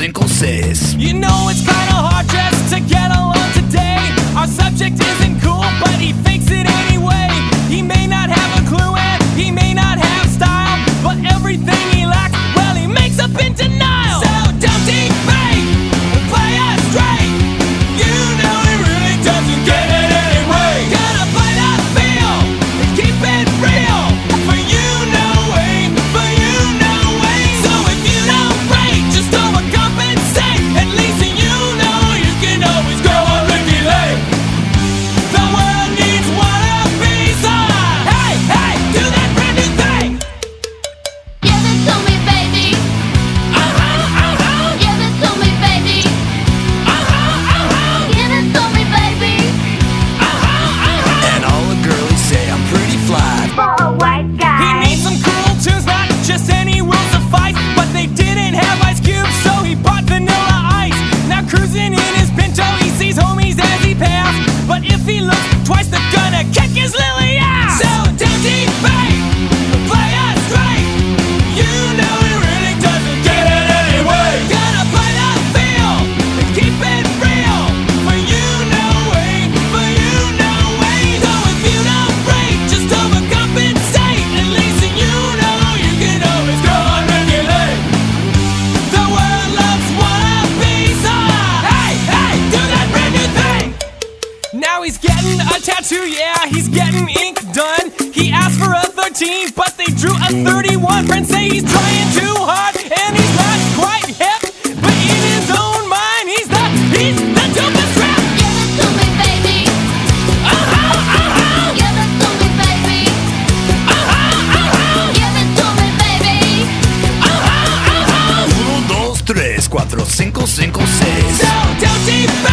single sis. You know it's kinda hard. tattoo, yeah, he's getting ink done. He asked for a 13, but they drew a 31. Friends say he's trying too hard, and he's not quite hip. But in his own mind, he's the, he's the dopest rap. Give it to me, baby. Uh-huh, uh-huh. Give it to me, baby. Uh-huh, uh-huh. Give it to me, baby. Uh-huh, uh-huh. Uno, dos, tres, cuatro, cinco, cinco, seis. So, don't deep